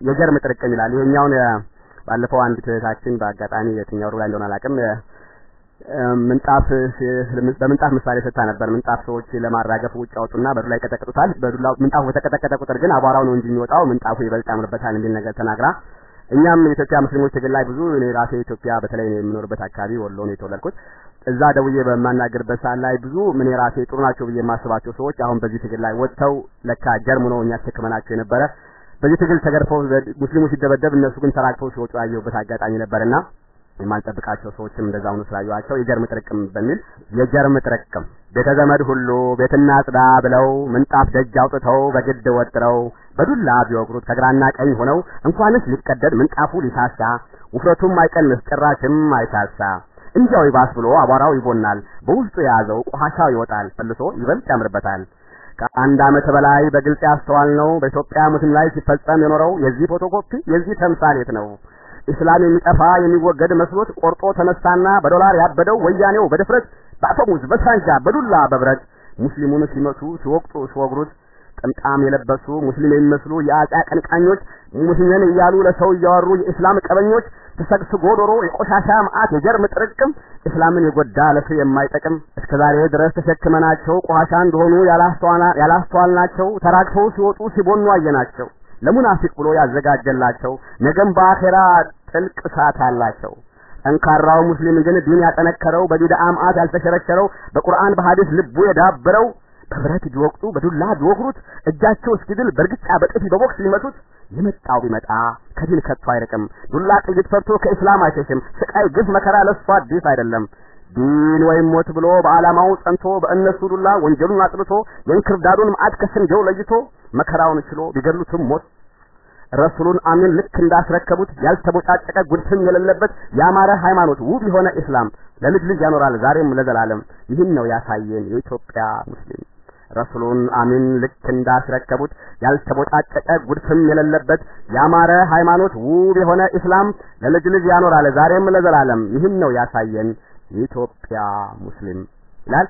የጀርም ጥርቅም ይላል። ይሄኛውን ባለፈው አንድ እህታችን በአጋጣሚ የትኛው ላይ እንደሆነ አላውቅም ምንጣፍ በምንጣፍ ምሳሌ ሰጥታ ነበር። ምንጣፍ ሰዎች ለማራገፍ ውጭ ያወጡና በዱላ ይቀጠቅጡታል። በዱላው ምንጣፉ በተቀጠቀጠ ቁጥር ግን አቧራው ነው እንጂ የሚወጣው ምንጣፉ ይበልጥ ያምርበታል የሚል ነገር ተናግራ እኛም የኢትዮጵያ ሙስሊሞች ትግል ላይ ብዙ እኔ ራሴ ኢትዮጵያ በተለይ የምኖርበት አካባቢ ወሎ ነው የተወለድኩት። እዛ ደውዬ በማናገርበት ሰዓት ላይ ብዙ ምን ራሴ ጥሩ ናቸው ብዬ የማስባቸው ሰዎች አሁን በዚህ ትግል ላይ ወጥተው ለካ ጀርሙ ነው እኛ ተከመናቸው የነበረ በዚህ ትግል ተገርፈው ሙስሊሙ ሲደበደብ እነሱ ግን ተራግፈው ሲወጡ ያየሁበት አጋጣሚ ነበርና የማልጠብቃቸው ሰዎችም እንደዛ ሆኖ ስላየኋቸው የጀርም ጥርቅም በሚል የጀርም ጥርቅም ቤተ ዘመድ ሁሉ ቤትና ጽዳ ብለው ምንጣፍ ደጅ አውጥተው በግድ ወጥረው በዱላ ቢወግሩት ከግራና ቀኝ ሆነው እንኳንስ ሊቀደድ ምንጣፉ ሊሳሳ ውፍረቱም አይቀንስ ጭራሽም አይሳሳ እንዲያው ይባስ ብሎ አቧራው ይቦናል በውስጡ የያዘው ቆሻሻው ይወጣል መልሶ ይበልጥ ያምርበታል። ከአንድ ዓመት በላይ በግልጽ ያስተዋልነው በኢትዮጵያ ሙስሊም ላይ ሲፈጸም የኖረው የዚህ ፎቶኮፒ የዚህ ተምሳሌት ነው። ኢስላም የሚጠፋ የሚወገድ መስሎት ቆርጦ ተነሳና በዶላር ያበደው ወያኔው በድፍረት በአፈሙዝ በሳንጃ በዱላ በብረት ሙስሊሙን ሲመቱ ሲወቅጡ ሲወግሩት ጥምጣም የለበሱ ሙስሊም የሚመስሉ የአጼ አቀንቃኞች ሙስሊምን እያሉ ለሰው እያወሩ የኢስላም ቀበኞች ተሰግስጎ ዶሮ የቆሻሻ መዓት የጀርም ጥርቅም እስላምን የጎዳ ለፍሬ የማይጠቅም እስከዛሬ ድረስ ተሸክመናቸው ቆሻሻ እንደሆኑ ያላስተዋልናቸው ተራግፈው ሲወጡ ሲቦኑ አየናቸው። ለሙናፊቅ ብሎ ያዘጋጀላቸው ነገም በአኼራ ጥልቅ እሳት አላቸው። ጠንካራው ሙስሊም ግን ዲን ያጠነከረው በቢድዓ መዓት ያልተሸረሸረው በቁርአን በሐዲስ ልቡ የዳበረው በብረት ቢወቅጡ በዱላ ቢወግሩት እጃቸው እስኪድል በእርግጫ በጥፊ በቦክስ ሊመቱት የመጣው ቢመጣ ከዲን ከቶ አይርቅም። ዱላ ጥይት ፈርቶ ከእስላም አይሸሽም። ስቃይ፣ ግፍ፣ መከራ ለሱ አዲስ አይደለም። ዲን ወይም ሞት ብሎ በዓላማው ጸንቶ በእነሱ ዱላ ወንጀሉን አጥልቶ የእንክርዳዱን መዓት ከስንዴው ለይቶ መከራውን ችሎ ቢገድሉትም ሞት ረሱሉን አሚን ልክ እንዳስረከቡት ያልተቦጫጨቀ ጉድፍም የሌለበት ያማረ ሃይማኖት ውብ የሆነ ኢስላም ለልጅ ልጅ ያኖራል ዛሬም ለዘላለም። ይህን ነው ያሳየን የኢትዮጵያ ሙስሊም ረሱሉን አሚን ልክ እንዳስረከቡት ያልተቦጫጨቀ ጉድፍም የሌለበት ያማረ ሃይማኖት ውብ የሆነ ኢስላም ለልጅ ልጅ ያኖራል ዛሬም ለዘላለም። ይህን ነው ያሳየን የኢትዮጵያ ሙስሊም ይላል።